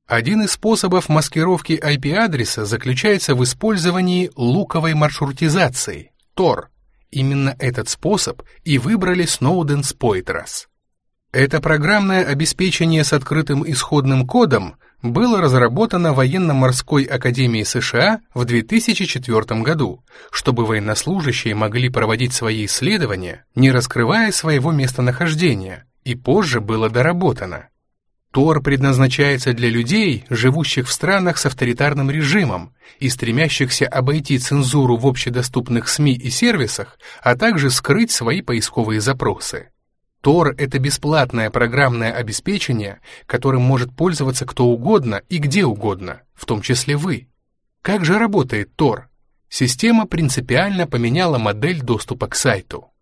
Один из способов маскировки IP-адреса заключается в использовании луковой маршрутизации, Tor. Именно этот способ и выбрали Snowden Poitras. Это программное обеспечение с открытым исходным кодом было разработано Военно-морской академией США в 2004 году, чтобы военнослужащие могли проводить свои исследования, не раскрывая своего местонахождения, и позже было доработано. Тор предназначается для людей, живущих в странах с авторитарным режимом и стремящихся обойти цензуру в общедоступных СМИ и сервисах, а также скрыть свои поисковые запросы. Tor — это бесплатное программное обеспечение, которым может пользоваться кто угодно и где угодно, в том числе вы. Как же работает Tor? Система принципиально поменяла модель доступа к сайту.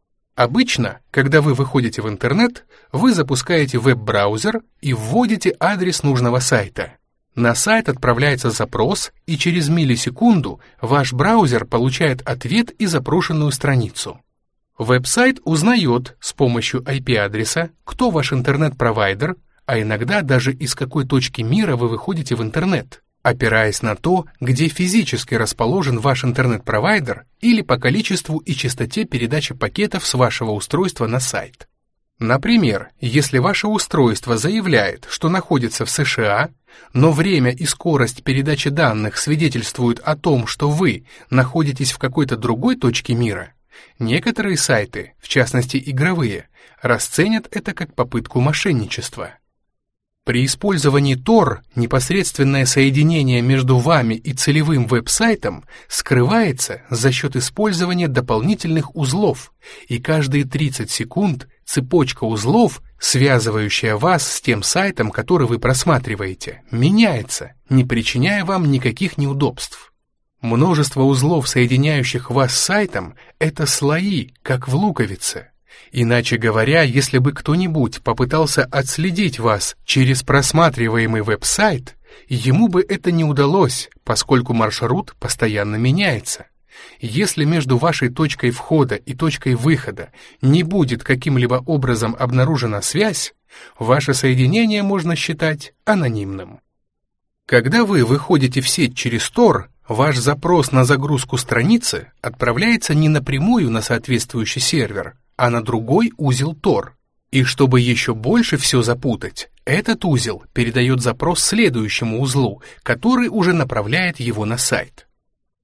Обычно, когда вы выходите в интернет, вы запускаете веб-браузер и вводите адрес нужного сайта. На сайт отправляется запрос, и через миллисекунду ваш браузер получает ответ и запрошенную страницу. Веб-сайт узнает с помощью IP-адреса, кто ваш интернет-провайдер, а иногда даже из какой точки мира вы выходите в интернет, опираясь на то, где физически расположен ваш интернет-провайдер или по количеству и частоте передачи пакетов с вашего устройства на сайт. Например, если ваше устройство заявляет, что находится в США, но время и скорость передачи данных свидетельствуют о том, что вы находитесь в какой-то другой точке мира, Некоторые сайты, в частности игровые, расценят это как попытку мошенничества. При использовании Tor непосредственное соединение между вами и целевым веб-сайтом скрывается за счет использования дополнительных узлов, и каждые 30 секунд цепочка узлов, связывающая вас с тем сайтом, который вы просматриваете, меняется, не причиняя вам никаких неудобств. Множество узлов, соединяющих вас с сайтом, это слои, как в луковице. Иначе говоря, если бы кто-нибудь попытался отследить вас через просматриваемый веб-сайт, ему бы это не удалось, поскольку маршрут постоянно меняется. Если между вашей точкой входа и точкой выхода не будет каким-либо образом обнаружена связь, ваше соединение можно считать анонимным. Когда вы выходите в сеть через Tor, Ваш запрос на загрузку страницы отправляется не напрямую на соответствующий сервер, а на другой узел Tor. И чтобы еще больше все запутать, этот узел передает запрос следующему узлу, который уже направляет его на сайт.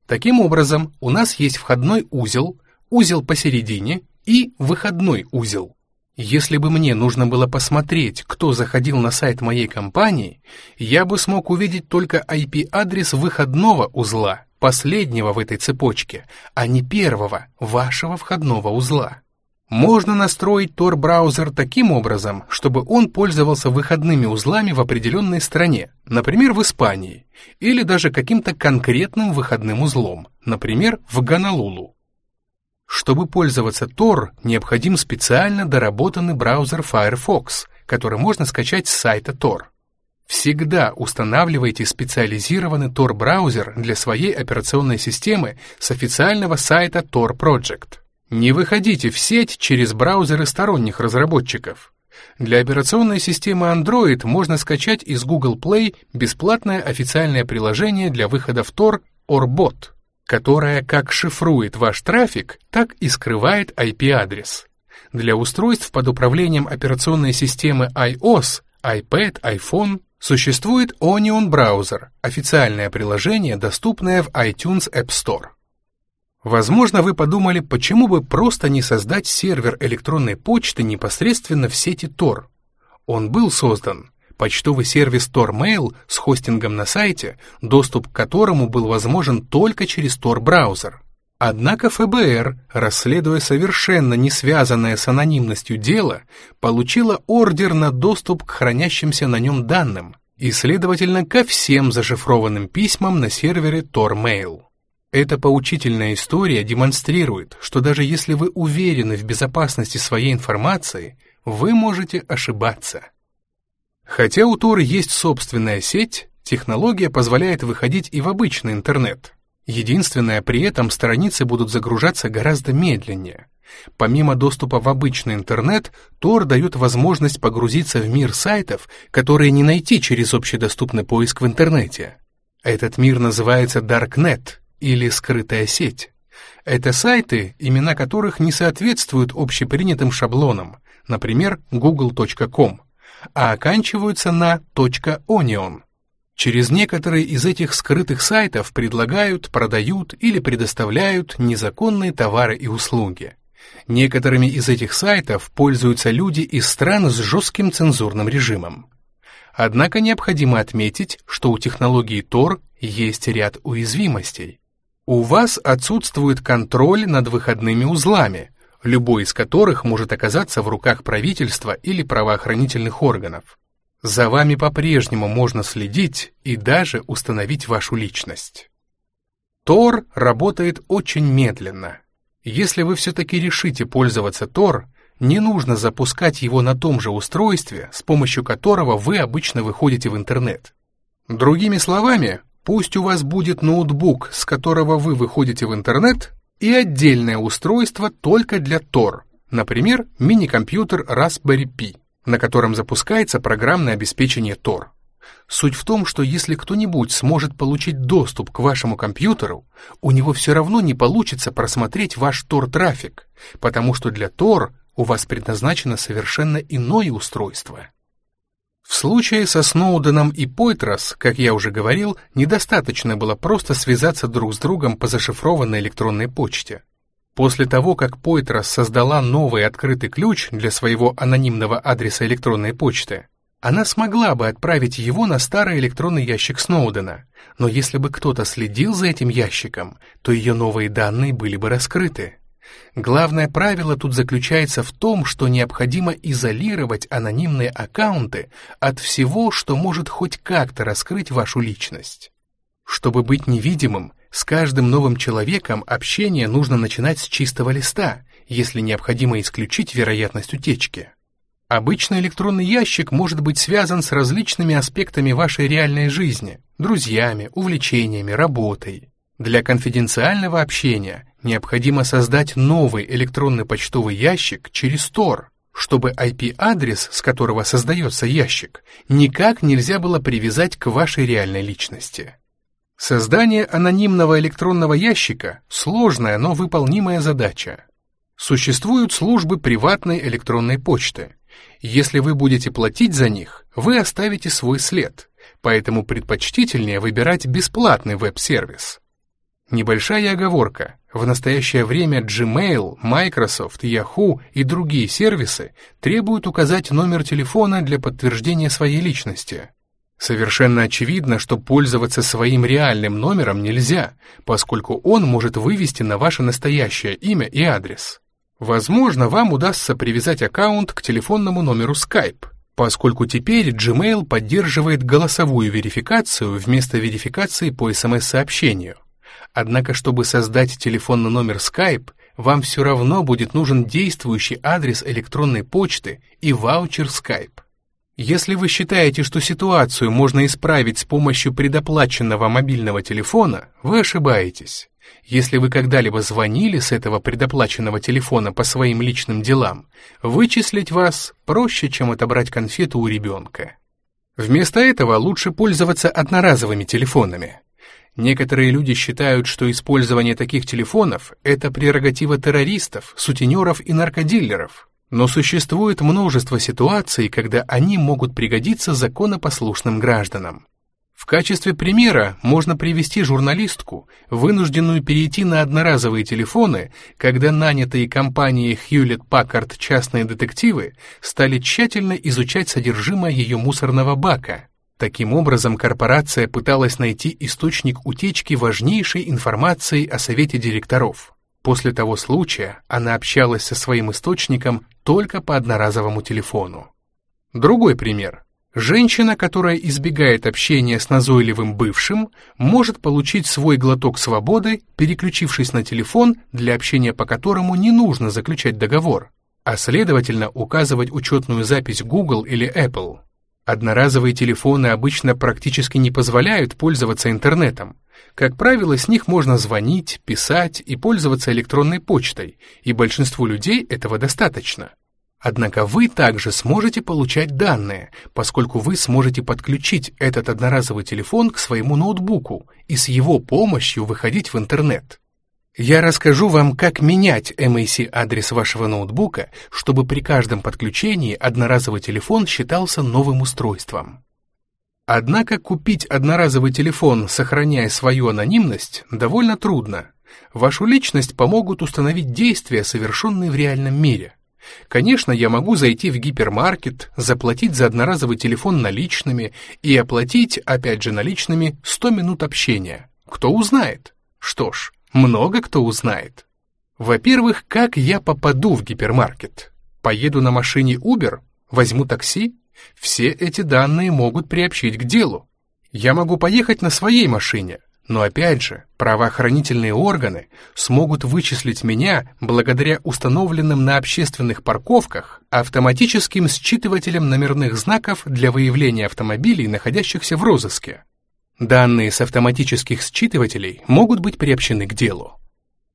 Таким образом, у нас есть входной узел, узел посередине и выходной узел. Если бы мне нужно было посмотреть, кто заходил на сайт моей компании, я бы смог увидеть только IP-адрес выходного узла, последнего в этой цепочке, а не первого, вашего входного узла. Можно настроить Tor-браузер таким образом, чтобы он пользовался выходными узлами в определенной стране, например, в Испании, или даже каким-то конкретным выходным узлом, например, в Гонолулу. Чтобы пользоваться Tor, необходим специально доработанный браузер Firefox, который можно скачать с сайта Tor. Всегда устанавливайте специализированный Tor-браузер для своей операционной системы с официального сайта Tor Project. Не выходите в сеть через браузеры сторонних разработчиков. Для операционной системы Android можно скачать из Google Play бесплатное официальное приложение для выхода в Tor Orbot которая как шифрует ваш трафик, так и скрывает IP-адрес. Для устройств под управлением операционной системы iOS, iPad, iPhone существует Onion Browser, официальное приложение, доступное в iTunes App Store. Возможно, вы подумали, почему бы просто не создать сервер электронной почты непосредственно в сети Tor. Он был создан, почтовый сервис TorMail с хостингом на сайте, доступ к которому был возможен только через Tor-браузер. Однако ФБР, расследуя совершенно не связанное с анонимностью дело, получила ордер на доступ к хранящимся на нем данным и, следовательно, ко всем зашифрованным письмам на сервере TorMail. Эта поучительная история демонстрирует, что даже если вы уверены в безопасности своей информации, вы можете ошибаться. Хотя у Tor есть собственная сеть, технология позволяет выходить и в обычный интернет. Единственное, при этом страницы будут загружаться гораздо медленнее. Помимо доступа в обычный интернет, Tor дает возможность погрузиться в мир сайтов, которые не найти через общедоступный поиск в интернете. Этот мир называется Darknet или скрытая сеть. Это сайты, имена которых не соответствуют общепринятым шаблонам, например, google.com а оканчиваются на .onion. Через некоторые из этих скрытых сайтов предлагают, продают или предоставляют незаконные товары и услуги. Некоторыми из этих сайтов пользуются люди из стран с жестким цензурным режимом. Однако необходимо отметить, что у технологии Tor есть ряд уязвимостей. У вас отсутствует контроль над выходными узлами, любой из которых может оказаться в руках правительства или правоохранительных органов. За вами по-прежнему можно следить и даже установить вашу личность. Тор работает очень медленно. Если вы все-таки решите пользоваться Тор, не нужно запускать его на том же устройстве, с помощью которого вы обычно выходите в интернет. Другими словами, пусть у вас будет ноутбук, с которого вы выходите в интернет, и отдельное устройство только для Tor, например, мини-компьютер Raspberry Pi, на котором запускается программное обеспечение Tor. Суть в том, что если кто-нибудь сможет получить доступ к вашему компьютеру, у него все равно не получится просмотреть ваш Tor-трафик, потому что для Tor у вас предназначено совершенно иное устройство. В случае со Сноуденом и Пойтрос, как я уже говорил, недостаточно было просто связаться друг с другом по зашифрованной электронной почте. После того, как Пойтрос создала новый открытый ключ для своего анонимного адреса электронной почты, она смогла бы отправить его на старый электронный ящик Сноудена, но если бы кто-то следил за этим ящиком, то ее новые данные были бы раскрыты. Главное правило тут заключается в том, что необходимо изолировать анонимные аккаунты от всего, что может хоть как-то раскрыть вашу личность. Чтобы быть невидимым, с каждым новым человеком общение нужно начинать с чистого листа, если необходимо исключить вероятность утечки. Обычно электронный ящик может быть связан с различными аспектами вашей реальной жизни, друзьями, увлечениями, работой. Для конфиденциального общения необходимо создать новый электронный почтовый ящик через Tor, чтобы IP-адрес, с которого создается ящик, никак нельзя было привязать к вашей реальной личности. Создание анонимного электронного ящика – сложная, но выполнимая задача. Существуют службы приватной электронной почты. Если вы будете платить за них, вы оставите свой след, поэтому предпочтительнее выбирать бесплатный веб-сервис. Небольшая оговорка. В настоящее время Gmail, Microsoft, Yahoo и другие сервисы требуют указать номер телефона для подтверждения своей личности. Совершенно очевидно, что пользоваться своим реальным номером нельзя, поскольку он может вывести на ваше настоящее имя и адрес. Возможно, вам удастся привязать аккаунт к телефонному номеру Skype, поскольку теперь Gmail поддерживает голосовую верификацию вместо верификации по смс-сообщению. Однако, чтобы создать телефонный номер Skype, вам все равно будет нужен действующий адрес электронной почты и ваучер Skype. Если вы считаете, что ситуацию можно исправить с помощью предоплаченного мобильного телефона, вы ошибаетесь. Если вы когда-либо звонили с этого предоплаченного телефона по своим личным делам, вычислить вас проще, чем отобрать конфету у ребенка. Вместо этого лучше пользоваться одноразовыми телефонами. Некоторые люди считают, что использование таких телефонов – это прерогатива террористов, сутенеров и наркодиллеров. Но существует множество ситуаций, когда они могут пригодиться законопослушным гражданам. В качестве примера можно привести журналистку, вынужденную перейти на одноразовые телефоны, когда нанятые компанией Hewlett-Packard частные детективы стали тщательно изучать содержимое ее мусорного бака. Таким образом, корпорация пыталась найти источник утечки важнейшей информации о совете директоров. После того случая она общалась со своим источником только по одноразовому телефону. Другой пример. Женщина, которая избегает общения с назойливым бывшим, может получить свой глоток свободы, переключившись на телефон, для общения по которому не нужно заключать договор, а следовательно указывать учетную запись Google или Apple. Одноразовые телефоны обычно практически не позволяют пользоваться интернетом. Как правило, с них можно звонить, писать и пользоваться электронной почтой, и большинству людей этого достаточно. Однако вы также сможете получать данные, поскольку вы сможете подключить этот одноразовый телефон к своему ноутбуку и с его помощью выходить в интернет. Я расскажу вам, как менять MAC-адрес вашего ноутбука, чтобы при каждом подключении одноразовый телефон считался новым устройством. Однако купить одноразовый телефон, сохраняя свою анонимность, довольно трудно. Вашу личность помогут установить действия, совершенные в реальном мире. Конечно, я могу зайти в гипермаркет, заплатить за одноразовый телефон наличными и оплатить, опять же наличными, 100 минут общения. Кто узнает? Что ж, много кто узнает. Во-первых, как я попаду в гипермаркет? Поеду на машине Uber? Возьму такси? Все эти данные могут приобщить к делу. Я могу поехать на своей машине, но опять же, правоохранительные органы смогут вычислить меня благодаря установленным на общественных парковках автоматическим считывателям номерных знаков для выявления автомобилей, находящихся в розыске. Данные с автоматических считывателей могут быть приобщены к делу.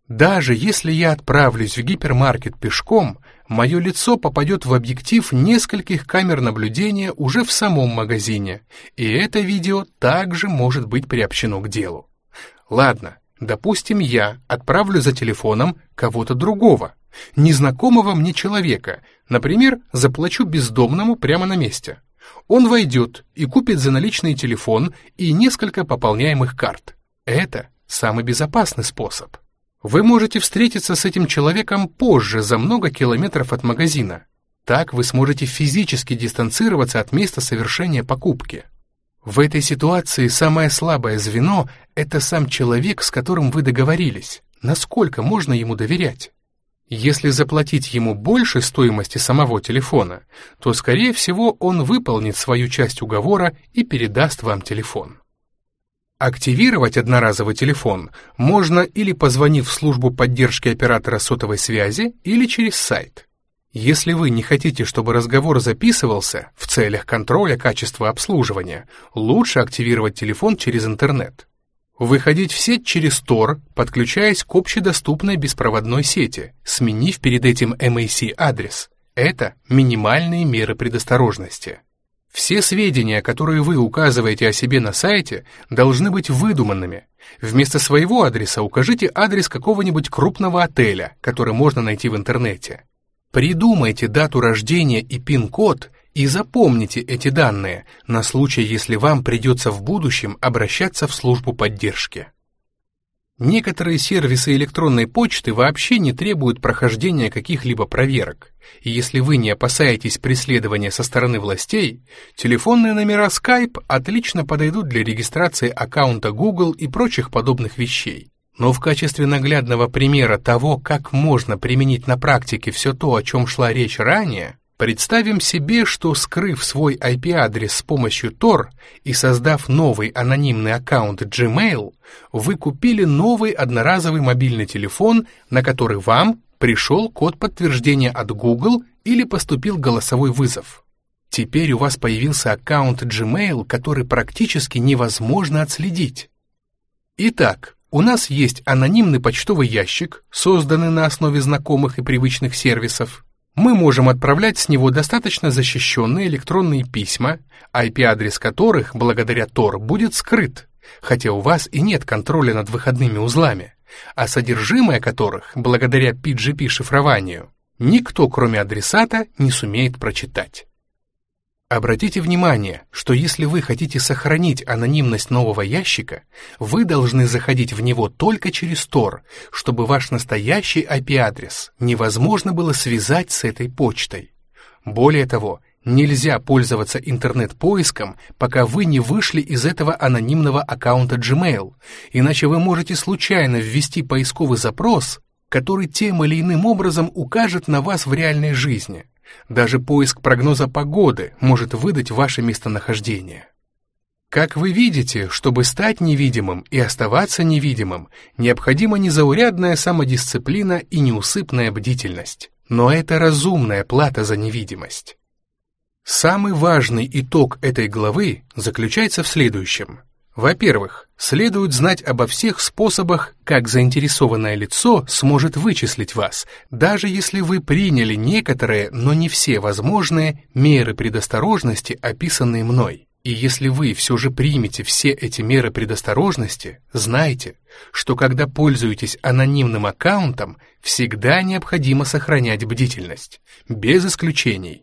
Даже если я отправлюсь в гипермаркет пешком, мое лицо попадет в объектив нескольких камер наблюдения уже в самом магазине, и это видео также может быть приобщено к делу. Ладно, допустим, я отправлю за телефоном кого-то другого, незнакомого мне человека, например, заплачу бездомному прямо на месте. Он войдет и купит за наличный телефон и несколько пополняемых карт. Это самый безопасный способ. Вы можете встретиться с этим человеком позже, за много километров от магазина. Так вы сможете физически дистанцироваться от места совершения покупки. В этой ситуации самое слабое звено – это сам человек, с которым вы договорились. Насколько можно ему доверять? Если заплатить ему больше стоимости самого телефона, то, скорее всего, он выполнит свою часть уговора и передаст вам телефон. Активировать одноразовый телефон можно или позвонив в службу поддержки оператора сотовой связи, или через сайт. Если вы не хотите, чтобы разговор записывался в целях контроля качества обслуживания, лучше активировать телефон через интернет. Выходить в сеть через Tor, подключаясь к общедоступной беспроводной сети, сменив перед этим MAC-адрес. Это минимальные меры предосторожности. Все сведения, которые вы указываете о себе на сайте, должны быть выдуманными. Вместо своего адреса укажите адрес какого-нибудь крупного отеля, который можно найти в интернете. Придумайте дату рождения и пин-код и запомните эти данные на случай, если вам придется в будущем обращаться в службу поддержки. Некоторые сервисы электронной почты вообще не требуют прохождения каких-либо проверок, и если вы не опасаетесь преследования со стороны властей, телефонные номера Skype отлично подойдут для регистрации аккаунта Google и прочих подобных вещей. Но в качестве наглядного примера того, как можно применить на практике все то, о чем шла речь ранее, Представим себе, что скрыв свой IP-адрес с помощью Tor и создав новый анонимный аккаунт Gmail, вы купили новый одноразовый мобильный телефон, на который вам пришел код подтверждения от Google или поступил голосовой вызов. Теперь у вас появился аккаунт Gmail, который практически невозможно отследить. Итак, у нас есть анонимный почтовый ящик, созданный на основе знакомых и привычных сервисов, мы можем отправлять с него достаточно защищенные электронные письма, IP-адрес которых, благодаря Tor, будет скрыт, хотя у вас и нет контроля над выходными узлами, а содержимое которых, благодаря PGP-шифрованию, никто, кроме адресата, не сумеет прочитать. Обратите внимание, что если вы хотите сохранить анонимность нового ящика, вы должны заходить в него только через Tor, чтобы ваш настоящий IP-адрес невозможно было связать с этой почтой. Более того, нельзя пользоваться интернет-поиском, пока вы не вышли из этого анонимного аккаунта Gmail, иначе вы можете случайно ввести поисковый запрос, который тем или иным образом укажет на вас в реальной жизни. Даже поиск прогноза погоды может выдать ваше местонахождение. Как вы видите, чтобы стать невидимым и оставаться невидимым, необходима незаурядная самодисциплина и неусыпная бдительность. Но это разумная плата за невидимость. Самый важный итог этой главы заключается в следующем – во-первых, следует знать обо всех способах, как заинтересованное лицо сможет вычислить вас, даже если вы приняли некоторые, но не все возможные меры предосторожности, описанные мной. И если вы все же примете все эти меры предосторожности, знайте, что когда пользуетесь анонимным аккаунтом, всегда необходимо сохранять бдительность, без исключений.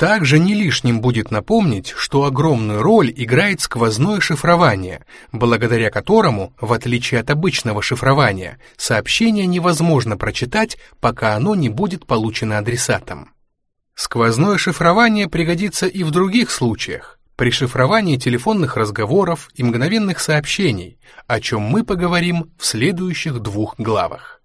Также не лишним будет напомнить, что огромную роль играет сквозное шифрование, благодаря которому, в отличие от обычного шифрования, сообщение невозможно прочитать, пока оно не будет получено адресатом. Сквозное шифрование пригодится и в других случаях, при шифровании телефонных разговоров и мгновенных сообщений, о чем мы поговорим в следующих двух главах.